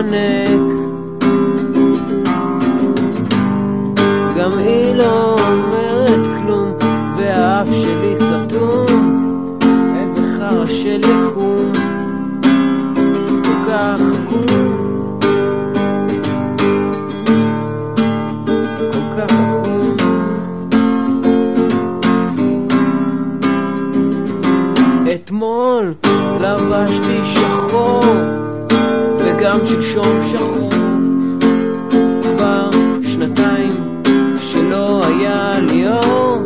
להתחמק גם היא לא אומרת כלום והאף שלי סתום. איזה חרא של יקום. כל כך עקום. אתמול לבשתי שחור. וגם שלשום שחור. כבר שנתיים שלא היה לי אור.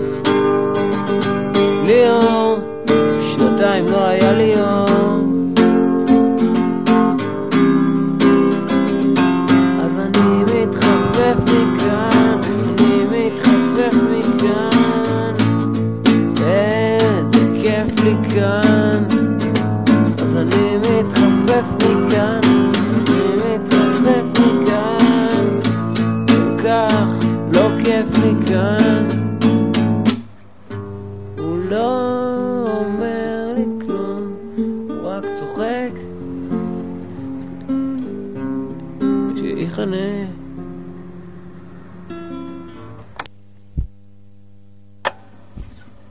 לי אור, שנתיים לא היה לי אור. אז אני מתחפף מכאן, אני מתחפף מכאן. איזה כיף לי כאן. אז אני מתחפף מכאן, כיף לי כאן. הוא לא אומר לי כלום, הוא רק צוחק. שיחנה